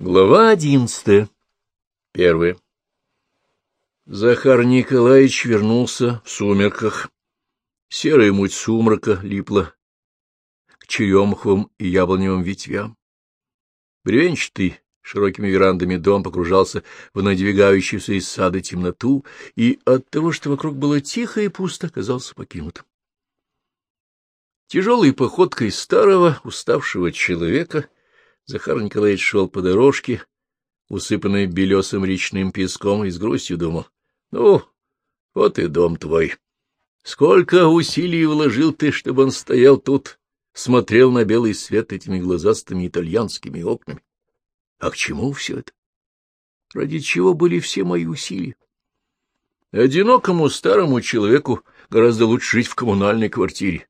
Глава одиннадцатая. Первая. Захар Николаевич вернулся в сумерках. Серая муть сумрака липла к черемуховым и яблоневым ветвям. Бревенчатый широкими верандами дом погружался в надвигающуюся из сада темноту, и от того, что вокруг было тихо и пусто, казался покинутым. Тяжелой походкой старого, уставшего человека — Захар Николаевич шел по дорожке, усыпанной белесым речным песком, и с грустью думал. — Ну, вот и дом твой. Сколько усилий вложил ты, чтобы он стоял тут, смотрел на белый свет этими глазастыми итальянскими окнами. А к чему все это? Ради чего были все мои усилия? Одинокому старому человеку гораздо лучше жить в коммунальной квартире.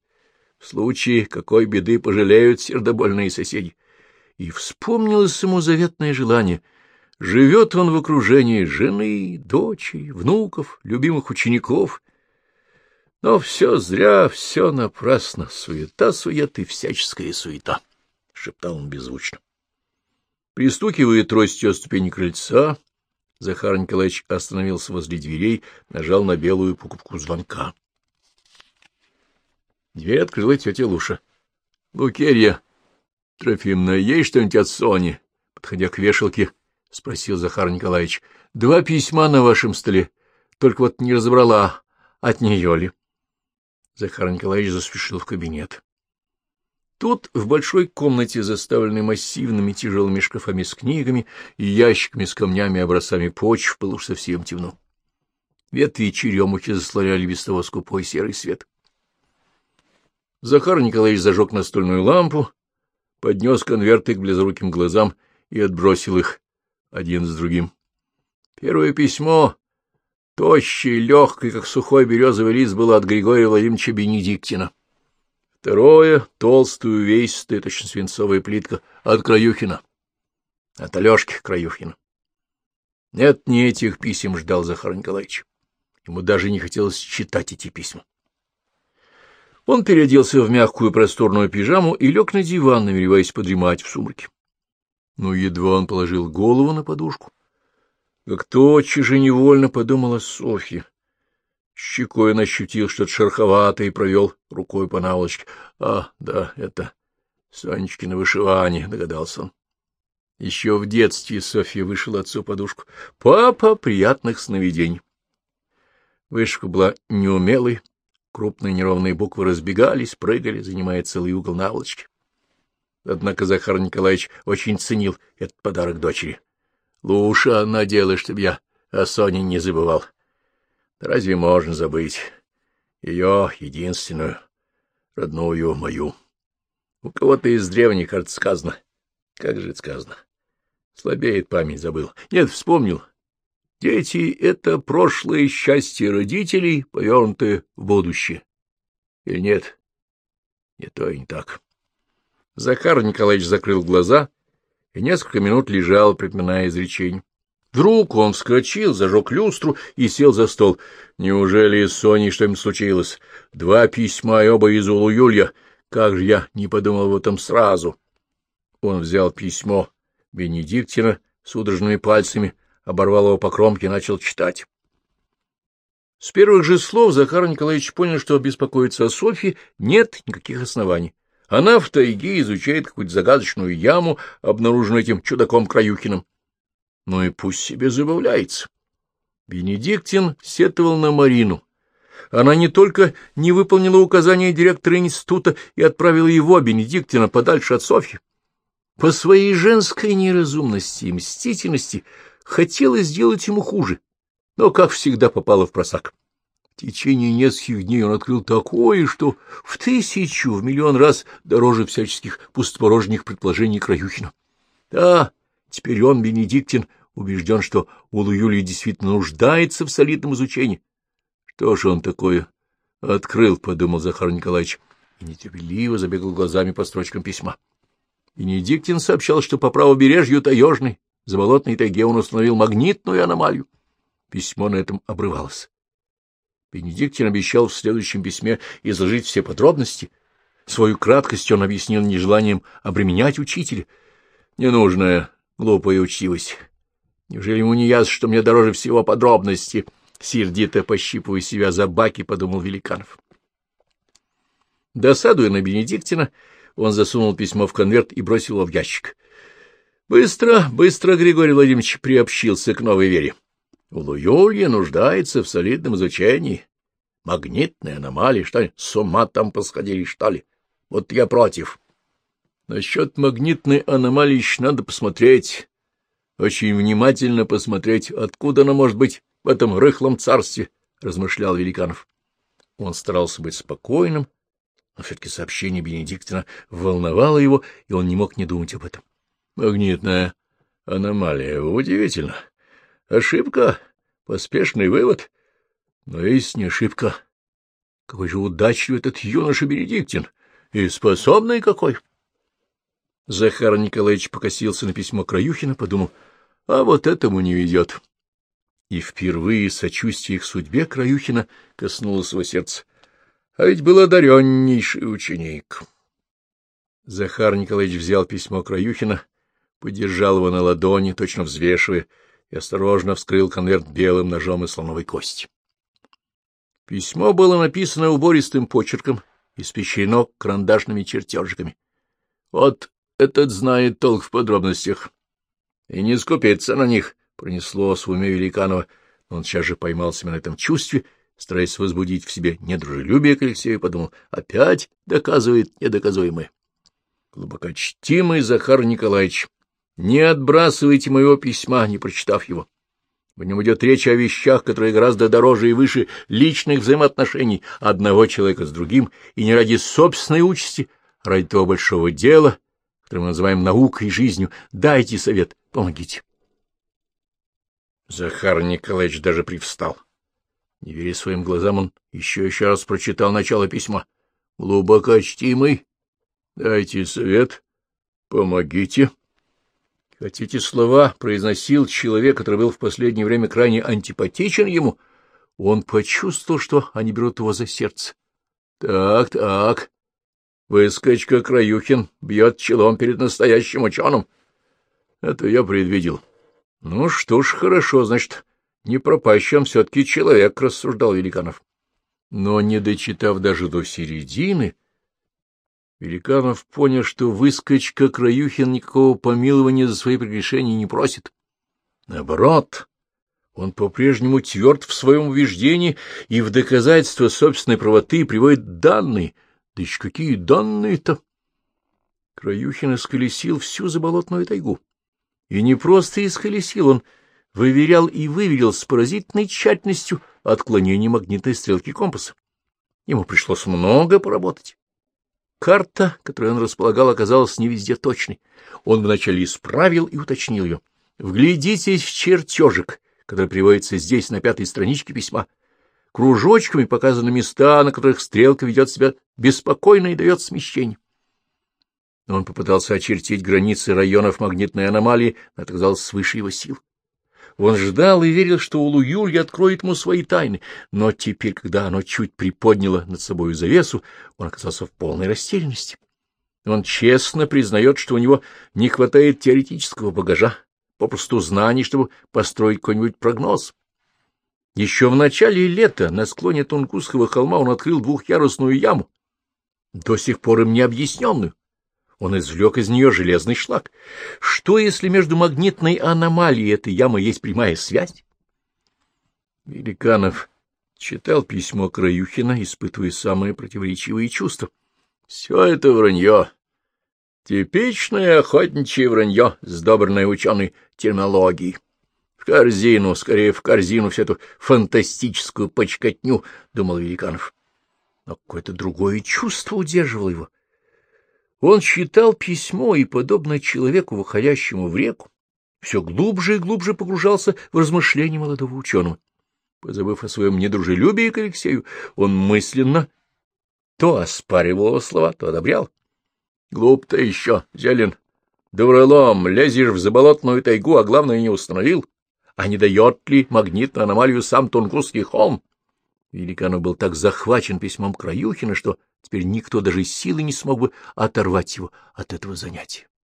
В случае какой беды пожалеют сердобольные соседи и вспомнилось ему заветное желание. Живет он в окружении жены, дочери, внуков, любимых учеников. Но все зря, все напрасно, суета-сует и всяческая суета, — шептал он беззвучно. Пристукивая тростью о ступени крыльца, Захар Николаевич остановился возле дверей, нажал на белую покупку звонка. Дверь открыла тетя Луша. — Лукерья, — Трофимна, есть что-нибудь от Сони? — подходя к вешалке, спросил Захар Николаевич. — Два письма на вашем столе, только вот не разобрала, от нее ли. Захар Николаевич заспешил в кабинет. Тут, в большой комнате, заставленной массивными тяжелыми шкафами с книгами и ящиками с камнями и образцами почв, было уж совсем темно. Ветви черемухи заслоняли без того скупой серый свет. Захар Николаевич зажег настольную лампу, поднес конверты к близоруким глазам и отбросил их один с другим. Первое письмо, тощее, легкое, как сухой березовый лист, было от Григория Владимировича Бенедиктина. Второе, толстую, увесистая, точно свинцовая плитка, от Краюхина. От Алешки Краюхина. Нет, не этих писем ждал Захар Николаевич. Ему даже не хотелось читать эти письма. Он переоделся в мягкую просторную пижаму и лег на диван, намереваясь подремать в сумраке. Но едва он положил голову на подушку, как тотчас же невольно подумала Софья. Щекой он ощутил что-то шероховатое и провел рукой по наволочке. А, да, это Сонечкино вышивание, догадался он. Еще в детстве Софья вышила отцу подушку. Папа приятных сновидений. Вышивка была неумелой, Крупные неровные буквы разбегались, прыгали, занимая целый угол наволочки. Однако Захар Николаевич очень ценил этот подарок дочери. Луша надела, чтобы я о Соне не забывал. Да разве можно забыть? Ее единственную, родную мою. У кого-то из древних, кажется, сказано. Как же это сказано? Слабеет память, забыл. Нет, вспомнил. Дети — это прошлое счастье родителей, повернутое в будущее. Или нет? Не то и не так. Захар Николаевич закрыл глаза и несколько минут лежал, припоминая изречение. Вдруг он вскочил, зажег люстру и сел за стол. Неужели с Соней что-нибудь случилось? Два письма, и оба из Улу-Юлья. Как же я не подумал об этом сразу? Он взял письмо Бенедиктина судорожными пальцами, оборвал его по кромке и начал читать. С первых же слов Захар Николаевич понял, что беспокоиться о Софье нет никаких оснований. Она в тайге изучает какую-то загадочную яму, обнаруженную этим чудаком Краюхиным. Ну и пусть себе забавляется. Бенедиктин сетовал на Марину. Она не только не выполнила указания директора института и отправила его, Бенедиктина, подальше от Софьи. По своей женской неразумности и мстительности хотела сделать ему хуже, но, как всегда, попала в просак. В течение нескольких дней он открыл такое, что в тысячу, в миллион раз дороже всяческих пустопорожних предположений Краюхина. Да, теперь он, Бенедиктин, убежден, что Улу Юлии действительно нуждается в солидном изучении. Что же он такое открыл, — подумал Захар Николаевич, и нетерпеливо забегал глазами по строчкам письма. Бенедиктин сообщал, что по правобережью Таежной за болотной тайге он установил магнитную аномалию. Письмо на этом обрывалось. Бенедиктин обещал в следующем письме изложить все подробности. Свою краткость он объяснил нежеланием обременять учителя. Ненужная глупая учтивость. Неужели ему не ясно, что мне дороже всего подробности? Сердито пощипывая себя за баки, подумал Великанов. Досадуя на Бенедиктина, он засунул письмо в конверт и бросил его в ящик. Быстро, быстро Григорий Владимирович приобщился к новой вере. Луюлья нуждается в солидном изучении. Магнитные аномалии, что ли, с ума там посходили, что ли? Вот я против. Насчет магнитной аномалии еще надо посмотреть. Очень внимательно посмотреть, откуда она может быть в этом рыхлом царстве, — размышлял Великанов. Он старался быть спокойным, но все-таки сообщение Бенедиктина волновало его, и он не мог не думать об этом. Магнитная аномалия. Удивительно. Ошибка, поспешный вывод. Но есть не ошибка. Какой же удачливый этот юноша Бенедиктин! И способный какой! Захар Николаевич покосился на письмо Краюхина, подумал, а вот этому не ведет. И впервые сочувствие к судьбе Краюхина коснулось его сердца. А ведь был одареннейший ученик. Захар Николаевич взял письмо Краюхина, подержал его на ладони, точно взвешивая, и осторожно вскрыл конверт белым ножом из слоновой кости. Письмо было написано убористым почерком, испещрено карандашными чертежиками. Вот этот знает толк в подробностях. И не скупится на них, пронесло в уме Великанова, но он сейчас же поймал себя на этом чувстве, стараясь возбудить в себе недружелюбие к Алексею, подумал, опять доказывает недоказуемое. Глубокочтимый Захар Николаевич, не отбрасывайте моего письма, не прочитав его. В нем идет речь о вещах, которые гораздо дороже и выше личных взаимоотношений одного человека с другим, и не ради собственной участи, а ради того большого дела, которое мы называем наукой и жизнью. Дайте совет, помогите. Захар Николаевич даже привстал. Не веря своим глазам, он еще еще раз прочитал начало письма. «Глубокочтимый, дайте совет, помогите». Хотите слова произносил человек, который был в последнее время крайне антипатичен ему, он почувствовал, что они берут его за сердце. Так, так, выскочка Краюхин бьет челом перед настоящим ученым. Это я предвидел. Ну что ж, хорошо, значит, не пропащим все-таки человек, — рассуждал Великанов. Но, не дочитав даже до середины, Великанов понял, что выскочка Краюхин никакого помилования за свои прегрешения не просит. Наоборот, он по-прежнему тверд в своем убеждении и в доказательство собственной правоты приводит данные. Да еще какие данные-то! Краюхин исколесил всю заболотную тайгу. И не просто исколесил, он выверял и выверил с поразительной тщательностью отклонение магнитной стрелки компаса. Ему пришлось много поработать. Карта, которой он располагал, оказалась не везде точной. Он вначале исправил и уточнил ее. Вглядитесь в чертежик, который приводится здесь, на пятой страничке письма. Кружочками показаны места, на которых стрелка ведет себя беспокойно и дает смещение. Он попытался очертить границы районов магнитной аномалии, но это казалось свыше его сил. Он ждал и верил, что Улу-Юль откроет ему свои тайны, но теперь, когда оно чуть приподняло над собой завесу, он оказался в полной растерянности. Он честно признает, что у него не хватает теоретического багажа, попросту знаний, чтобы построить какой-нибудь прогноз. Еще в начале лета на склоне Тунгусского холма он открыл двухъярусную яму, до сих пор им не объясненную. Он извлек из нее железный шлак. Что, если между магнитной аномалией этой ямой есть прямая связь? Великанов читал письмо Краюхина, испытывая самые противоречивые чувства. Все это вранье. Типичное охотничье вранье, сдобренное ученой терминологией. В корзину, скорее в корзину, всю эту фантастическую почкотню, — думал Великанов. Но какое-то другое чувство удерживало его. Он читал письмо и, подобно человеку, выходящему в реку, все глубже и глубже погружался в размышления молодого ученого. Позабыв о своем недружелюбии к Алексею, он мысленно то оспаривал его слова, то одобрял. Глуп ты еще, Зелен. Дуралом, лезешь в заболотную тайгу, а главное, не установил. А не дает ли магнитную аномалию сам Тунгусский холм? Великанов был так захвачен письмом Краюхина, что теперь никто даже силы не смог бы оторвать его от этого занятия.